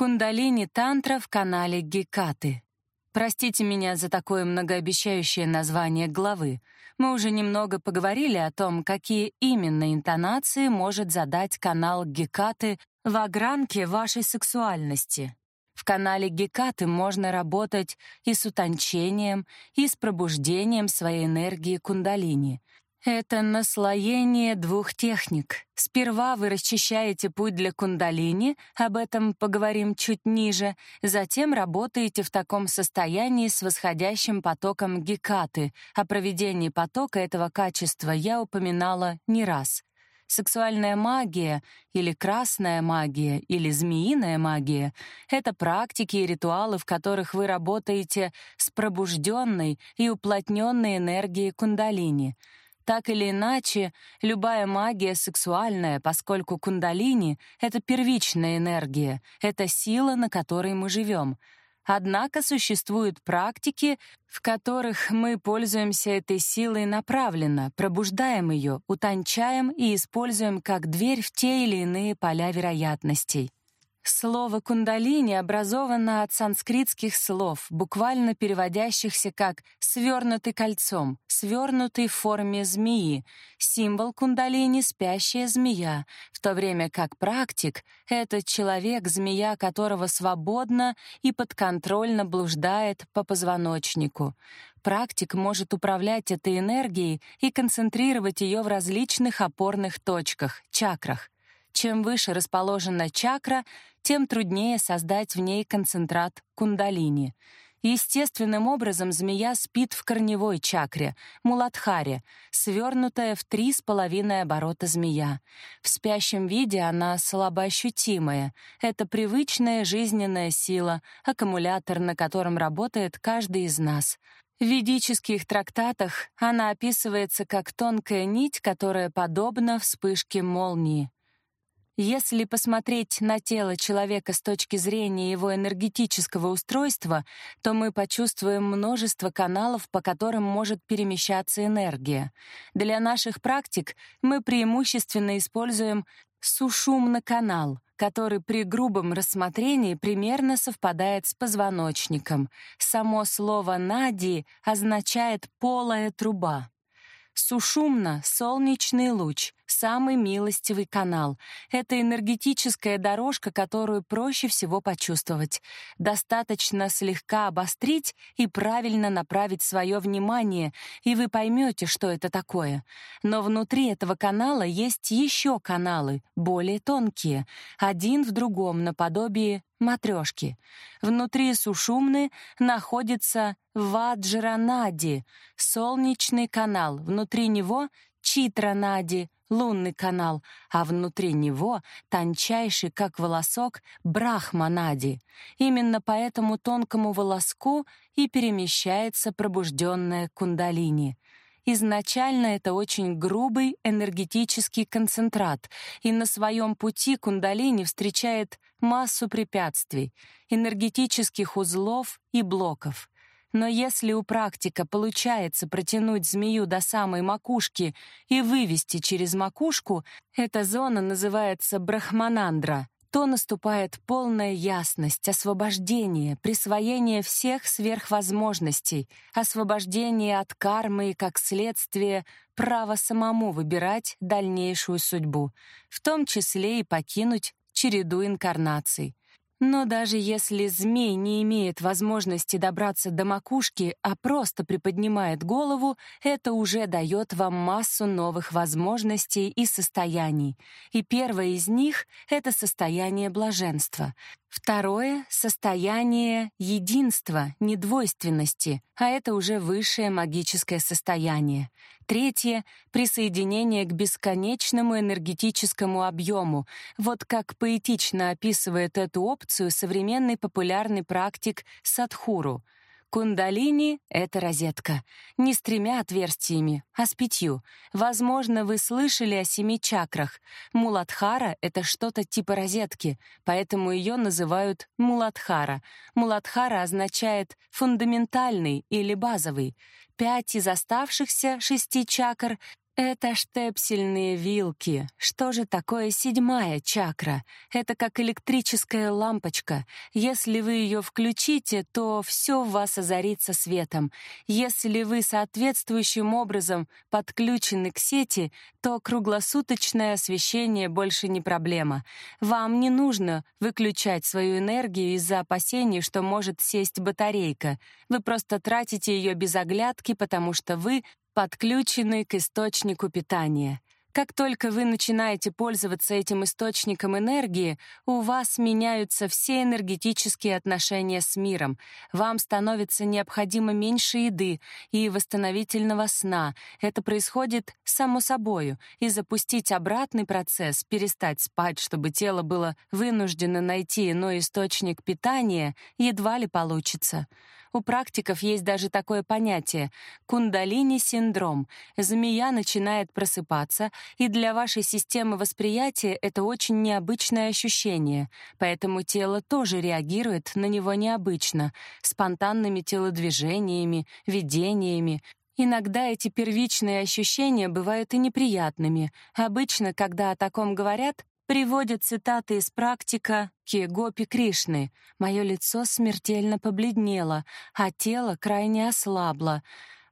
Кундалини-тантра в канале Гекаты. Простите меня за такое многообещающее название главы. Мы уже немного поговорили о том, какие именно интонации может задать канал Гекаты в огранке вашей сексуальности. В канале Гекаты можно работать и с утончением, и с пробуждением своей энергии кундалини. Это наслоение двух техник. Сперва вы расчищаете путь для кундалини, об этом поговорим чуть ниже, затем работаете в таком состоянии с восходящим потоком гекаты. О проведении потока этого качества я упоминала не раз. Сексуальная магия или красная магия или змеиная магия — это практики и ритуалы, в которых вы работаете с пробужденной и уплотненной энергией кундалини — так или иначе, любая магия сексуальная, поскольку кундалини — это первичная энергия, это сила, на которой мы живем. Однако существуют практики, в которых мы пользуемся этой силой направленно, пробуждаем ее, утончаем и используем как дверь в те или иные поля вероятностей. Слово «кундалини» образовано от санскритских слов, буквально переводящихся как «свернутый кольцом», «свернутый в форме змеи», символ кундалини — спящая змея, в то время как практик — это человек, змея которого свободно и подконтрольно блуждает по позвоночнику. Практик может управлять этой энергией и концентрировать ее в различных опорных точках, чакрах — чем выше расположена чакра, тем труднее создать в ней концентрат кундалини. Естественным образом змея спит в корневой чакре, муладхаре, свернутая в три с половиной оборота змея. В спящем виде она слабоощутимая. Это привычная жизненная сила, аккумулятор, на котором работает каждый из нас. В ведических трактатах она описывается как тонкая нить, которая подобна вспышке молнии. Если посмотреть на тело человека с точки зрения его энергетического устройства, то мы почувствуем множество каналов, по которым может перемещаться энергия. Для наших практик мы преимущественно используем сушумно-канал, который при грубом рассмотрении примерно совпадает с позвоночником. Само слово «нади» означает «полая труба». Сушумно — солнечный луч, самый милостивый канал. Это энергетическая дорожка, которую проще всего почувствовать. Достаточно слегка обострить и правильно направить свое внимание, и вы поймете, что это такое. Но внутри этого канала есть еще каналы, более тонкие, один в другом, наподобие матрешки. Внутри Сушумны находится Ваджранади, солнечный канал, внутри него Читранади, лунный канал, а внутри него тончайший, как волосок, Брахманади. Именно по этому тонкому волоску и перемещается пробужденная кундалини. Изначально это очень грубый энергетический концентрат, и на своем пути кундалини встречает массу препятствий, энергетических узлов и блоков. Но если у практика получается протянуть змею до самой макушки и вывести через макушку, эта зона называется брахманандра, то наступает полная ясность, освобождение, присвоение всех сверхвозможностей, освобождение от кармы и, как следствие, право самому выбирать дальнейшую судьбу, в том числе и покинуть череду инкарнаций. Но даже если змей не имеет возможности добраться до макушки, а просто приподнимает голову, это уже дает вам массу новых возможностей и состояний. И первое из них — это состояние блаженства. Второе — состояние единства, недвойственности, а это уже высшее магическое состояние. Третье — присоединение к бесконечному энергетическому объему. Вот как поэтично описывает эту опцию современный популярный практик Садхуру — Кундалини — это розетка. Не с тремя отверстиями, а с пятью. Возможно, вы слышали о семи чакрах. Муладхара — это что-то типа розетки, поэтому ее называют Муладхара. Муладхара означает «фундаментальный» или «базовый». Пять из оставшихся шести чакр Это штепсельные вилки. Что же такое седьмая чакра? Это как электрическая лампочка. Если вы ее включите, то все в вас озарится светом. Если вы соответствующим образом подключены к сети, то круглосуточное освещение больше не проблема. Вам не нужно выключать свою энергию из-за опасений, что может сесть батарейка. Вы просто тратите ее без оглядки, потому что вы подключены к источнику питания. Как только вы начинаете пользоваться этим источником энергии, у вас меняются все энергетические отношения с миром. Вам становится необходимо меньше еды и восстановительного сна. Это происходит само собою, и запустить обратный процесс, перестать спать, чтобы тело было вынуждено найти иной источник питания, едва ли получится. У практиков есть даже такое понятие — кундалини-синдром. Змея начинает просыпаться, и для вашей системы восприятия это очень необычное ощущение, поэтому тело тоже реагирует на него необычно, спонтанными телодвижениями, видениями, Иногда эти первичные ощущения бывают и неприятными. Обычно, когда о таком говорят, приводят цитаты из практика Кегопи Кришны. Мое лицо смертельно побледнело, а тело крайне ослабло.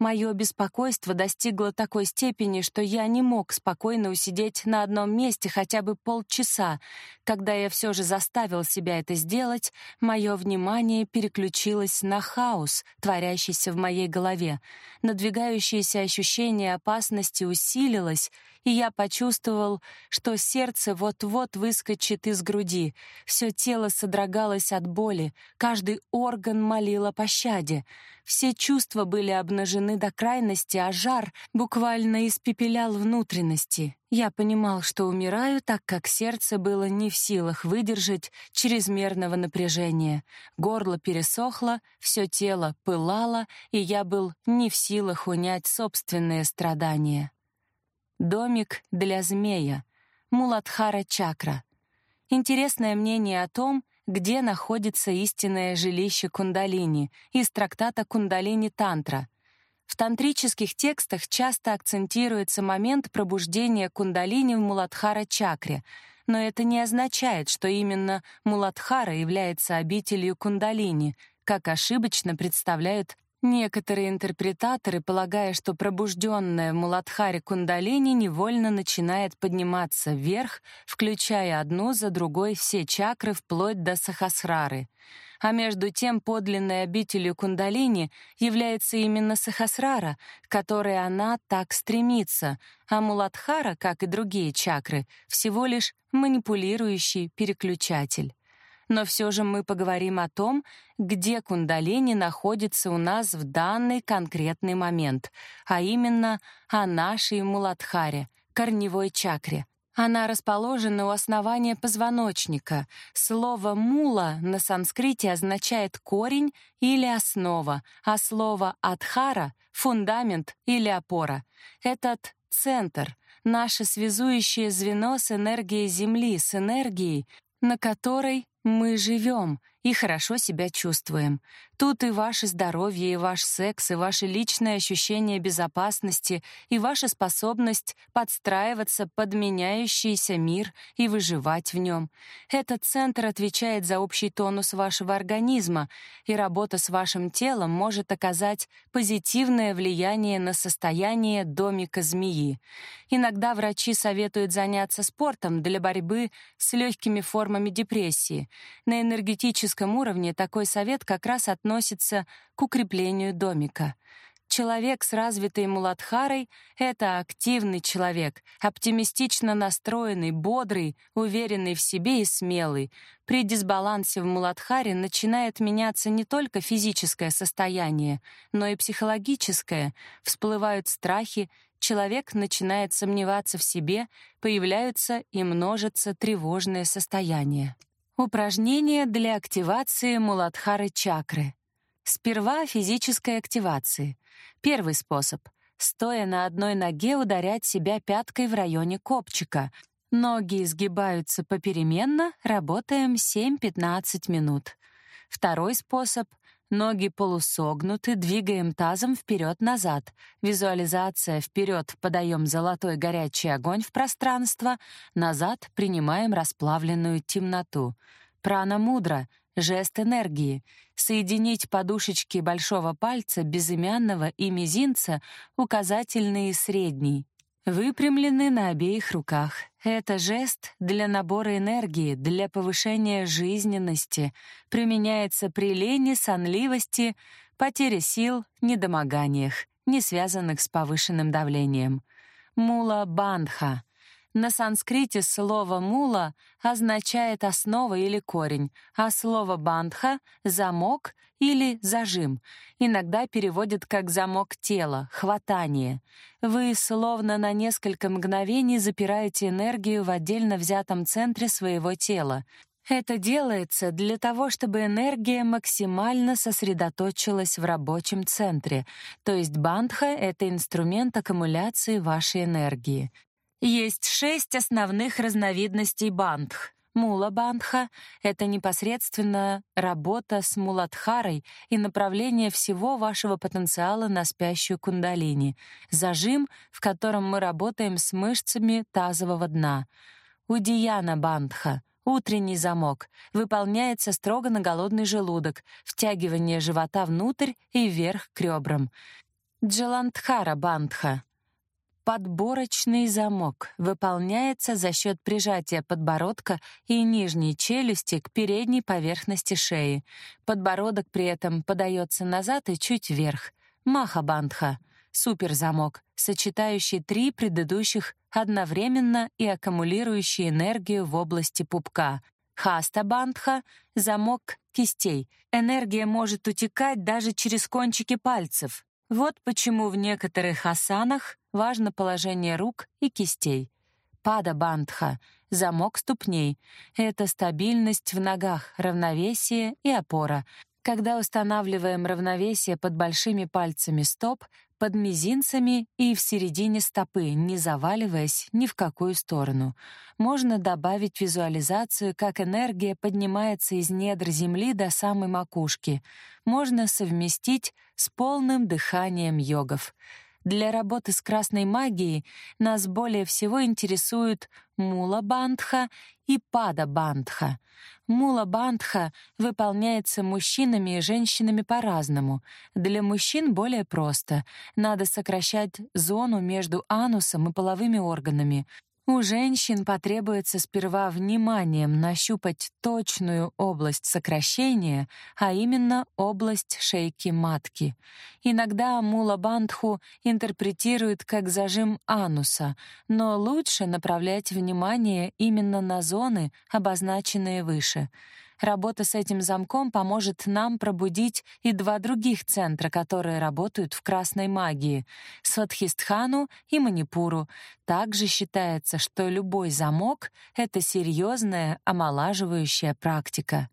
Мое беспокойство достигло такой степени, что я не мог спокойно усидеть на одном месте хотя бы полчаса. Когда я все же заставил себя это сделать, мое внимание переключилось на хаос, творящийся в моей голове. Надвигающееся ощущение опасности усилилось, и я почувствовал, что сердце вот-вот выскочит из груди. Все тело содрогалось от боли, каждый орган молил о пощаде. Все чувства были обнажены до крайности, а жар буквально испепелял внутренности. Я понимал, что умираю, так как сердце было не в силах выдержать чрезмерного напряжения. Горло пересохло, все тело пылало, и я был не в силах унять собственные страдания. Домик для змея. Муладхара чакра. Интересное мнение о том, где находится истинное жилище кундалини из трактата Кундалини-тантра. В тантрических текстах часто акцентируется момент пробуждения кундалини в Муладхара-чакре, но это не означает, что именно Муладхара является обителью кундалини, как ошибочно представляют Некоторые интерпретаторы, полагая, что пробужденная в Муладхаре кундалини невольно начинает подниматься вверх, включая одну за другой все чакры вплоть до сахасрары. А между тем подлинной обителью кундалини является именно сахасрара, к которой она так стремится, а Муладхара, как и другие чакры, всего лишь манипулирующий переключатель но все же мы поговорим о том, где кундалини находится у нас в данный конкретный момент, а именно о нашей муладхаре, корневой чакре. Она расположена у основания позвоночника. Слово «мула» на санскрите означает «корень» или «основа», а слово «адхара» — «фундамент» или «опора». Этот центр — наше связующее звено с энергией Земли, с энергией, на которой мы живем и хорошо себя чувствуем. Тут и ваше здоровье, и ваш секс, и ваше личное ощущение безопасности, и ваша способность подстраиваться под меняющийся мир и выживать в нем. Этот центр отвечает за общий тонус вашего организма, и работа с вашим телом может оказать позитивное влияние на состояние домика змеи. Иногда врачи советуют заняться спортом для борьбы с легкими формами депрессии. На энергетическом уровне такой совет как раз относится к укреплению домика. Человек с развитой муладхарой — это активный человек, оптимистично настроенный, бодрый, уверенный в себе и смелый. При дисбалансе в муладхаре начинает меняться не только физическое состояние, но и психологическое. Всплывают страхи, человек начинает сомневаться в себе, появляются и множатся тревожные состояния. Упражнения для активации Муладхары чакры. Сперва физической активации. Первый способ. Стоя на одной ноге ударять себя пяткой в районе копчика. Ноги изгибаются попеременно, работаем 7-15 минут. Второй способ. Ноги полусогнуты, двигаем тазом вперед-назад. Визуализация вперед подаем золотой горячий огонь в пространство, назад принимаем расплавленную темноту. Прана мудра — жест энергии. Соединить подушечки большого пальца, безымянного и мизинца, указательный и средний. Выпрямлены на обеих руках. Это жест для набора энергии, для повышения жизненности. Применяется при лени, сонливости, потере сил, недомоганиях, не связанных с повышенным давлением. Мула-бандха — на санскрите слово «мула» означает «основа» или «корень», а слово «бандха» — «замок» или «зажим». Иногда переводят как «замок тела», «хватание». Вы словно на несколько мгновений запираете энергию в отдельно взятом центре своего тела. Это делается для того, чтобы энергия максимально сосредоточилась в рабочем центре, то есть бандха — это инструмент аккумуляции вашей энергии. Есть шесть основных разновидностей бандх. Мула-бандха — это непосредственно работа с муладхарой и направление всего вашего потенциала на спящую кундалини, зажим, в котором мы работаем с мышцами тазового дна. Удияна-бандха — утренний замок, выполняется строго на голодный желудок, втягивание живота внутрь и вверх к ребрам. Джаландхара-бандха — Подборочный замок выполняется за счет прижатия подбородка и нижней челюсти к передней поверхности шеи. Подбородок при этом подается назад и чуть вверх. Махабандха — суперзамок, сочетающий три предыдущих одновременно и аккумулирующий энергию в области пупка. Хаста-бандха — замок кистей. Энергия может утекать даже через кончики пальцев. Вот почему в некоторых асанах важно положение рук и кистей. Пада-бандха — замок ступней. Это стабильность в ногах, равновесие и опора. Когда устанавливаем равновесие под большими пальцами стоп, под мизинцами и в середине стопы, не заваливаясь ни в какую сторону. Можно добавить визуализацию, как энергия поднимается из недр земли до самой макушки. Можно совместить с полным дыханием йогов. Для работы с красной магией нас более всего интересуют мула-бандха и пада-бандха. Мула-бандха выполняется мужчинами и женщинами по-разному. Для мужчин более просто. Надо сокращать зону между анусом и половыми органами. У женщин потребуется сперва вниманием нащупать точную область сокращения, а именно область шейки матки. Иногда мула-бандху интерпретируют как зажим ануса, но лучше направлять внимание именно на зоны, обозначенные выше — Работа с этим замком поможет нам пробудить и два других центра, которые работают в красной магии — Сватхистхану и Манипуру. Также считается, что любой замок — это серьезная омолаживающая практика.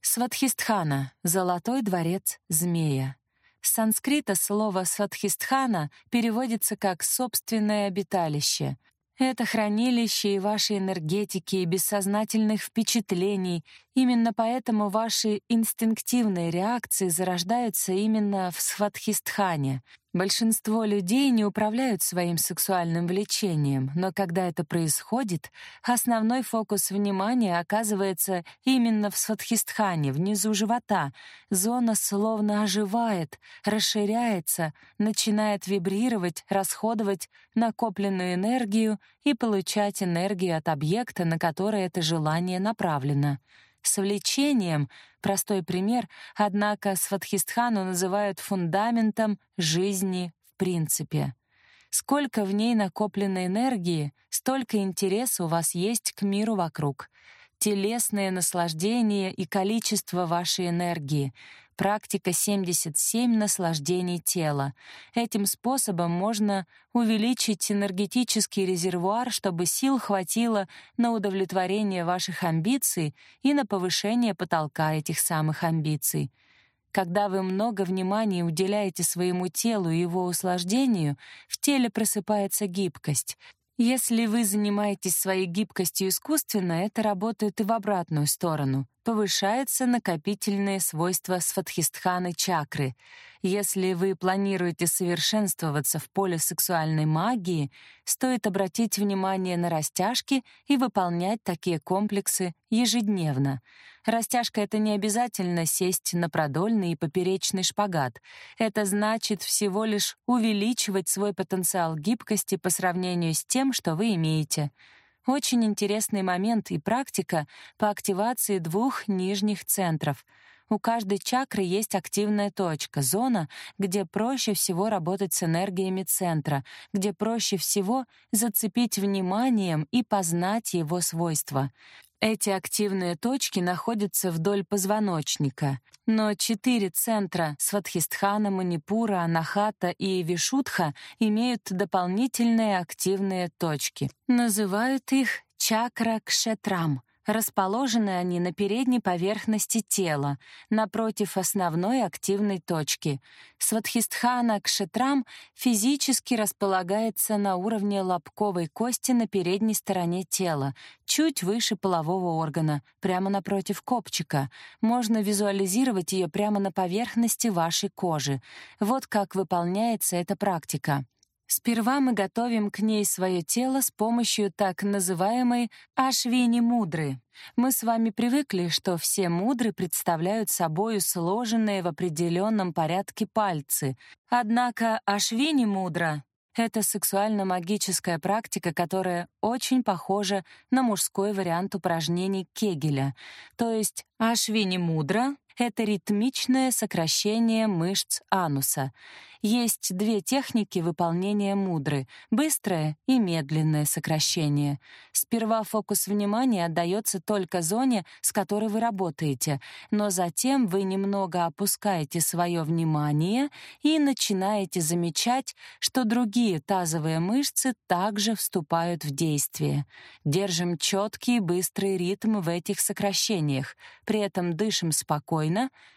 Сватхистхана — золотой дворец змея. С санскрита слово «сватхистхана» переводится как «собственное обиталище», это хранилище и вашей энергетики, и бессознательных впечатлений. Именно поэтому ваши инстинктивные реакции зарождаются именно в Сватхистхане — Большинство людей не управляют своим сексуальным влечением, но когда это происходит, основной фокус внимания оказывается именно в сватхистхане, внизу живота. Зона словно оживает, расширяется, начинает вибрировать, расходовать накопленную энергию и получать энергию от объекта, на который это желание направлено. С влечением — простой пример, однако Сватхистхану называют фундаментом жизни в принципе. Сколько в ней накоплено энергии, столько интереса у вас есть к миру вокруг. Телесное наслаждение и количество вашей энергии — Практика 77 наслаждений тела. Этим способом можно увеличить энергетический резервуар, чтобы сил хватило на удовлетворение ваших амбиций и на повышение потолка этих самых амбиций. Когда вы много внимания уделяете своему телу и его услаждению, в теле просыпается гибкость. Если вы занимаетесь своей гибкостью искусственно, это работает и в обратную сторону. Повышается накопительные свойства сватхистханы чакры. Если вы планируете совершенствоваться в поле сексуальной магии, стоит обратить внимание на растяжки и выполнять такие комплексы ежедневно. Растяжка — это не обязательно сесть на продольный и поперечный шпагат. Это значит всего лишь увеличивать свой потенциал гибкости по сравнению с тем, что вы имеете — очень интересный момент и практика по активации двух нижних центров. У каждой чакры есть активная точка, зона, где проще всего работать с энергиями центра, где проще всего зацепить вниманием и познать его свойства. Эти активные точки находятся вдоль позвоночника, но четыре центра Сватхистхана, Манипура, Анахата и Вишудха имеют дополнительные активные точки. Называют их чакра-кшетрам. Расположены они на передней поверхности тела, напротив основной активной точки. Сватхистхана кшетрам физически располагается на уровне лобковой кости на передней стороне тела, чуть выше полового органа, прямо напротив копчика. Можно визуализировать ее прямо на поверхности вашей кожи. Вот как выполняется эта практика. Сперва мы готовим к ней свое тело с помощью так называемой ашвини мудры. Мы с вами привыкли, что все мудры представляют собой сложенные в определенном порядке пальцы. Однако ашвини мудра — это сексуально-магическая практика, которая очень похожа на мужской вариант упражнений Кегеля. То есть ашвини мудра — это ритмичное сокращение мышц ануса. Есть две техники выполнения мудры — быстрое и медленное сокращение. Сперва фокус внимания отдается только зоне, с которой вы работаете, но затем вы немного опускаете свое внимание и начинаете замечать, что другие тазовые мышцы также вступают в действие. Держим четкий быстрый ритм в этих сокращениях, при этом дышим спокойно,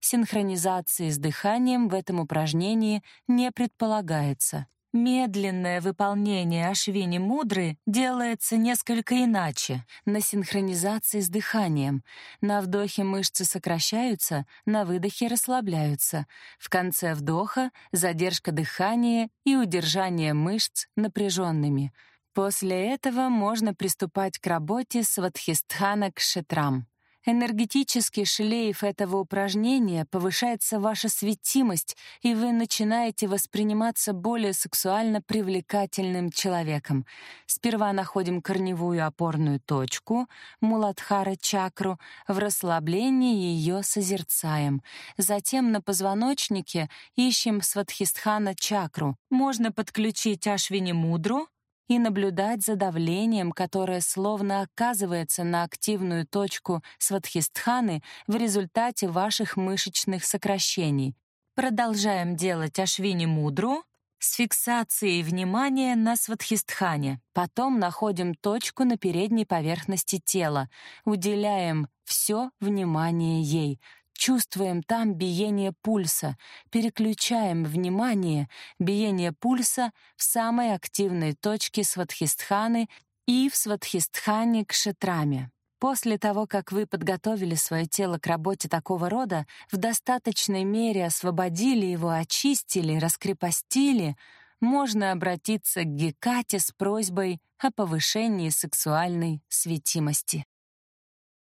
синхронизации с дыханием в этом упражнении не предполагается. Медленное выполнение Ашвини Мудры делается несколько иначе, на синхронизации с дыханием. На вдохе мышцы сокращаются, на выдохе расслабляются. В конце вдоха задержка дыхания и удержание мышц напряженными. После этого можно приступать к работе с Вадхистхана Кшетрам. Энергетический шлейф этого упражнения повышается ваша светимость, и вы начинаете восприниматься более сексуально привлекательным человеком. Сперва находим корневую опорную точку, муладхара чакру, в расслаблении ее созерцаем. Затем на позвоночнике ищем сватхистхана чакру. Можно подключить ашвини мудру, и наблюдать за давлением, которое словно оказывается на активную точку сватхистханы в результате ваших мышечных сокращений. Продолжаем делать ашвини мудру с фиксацией внимания на сватхистхане. Потом находим точку на передней поверхности тела, уделяем все внимание ей, чувствуем там биение пульса, переключаем внимание биение пульса в самой активной точке сватхистханы и в сватхистхане к шетраме. После того, как вы подготовили свое тело к работе такого рода, в достаточной мере освободили его, очистили, раскрепостили, можно обратиться к Гекате с просьбой о повышении сексуальной светимости.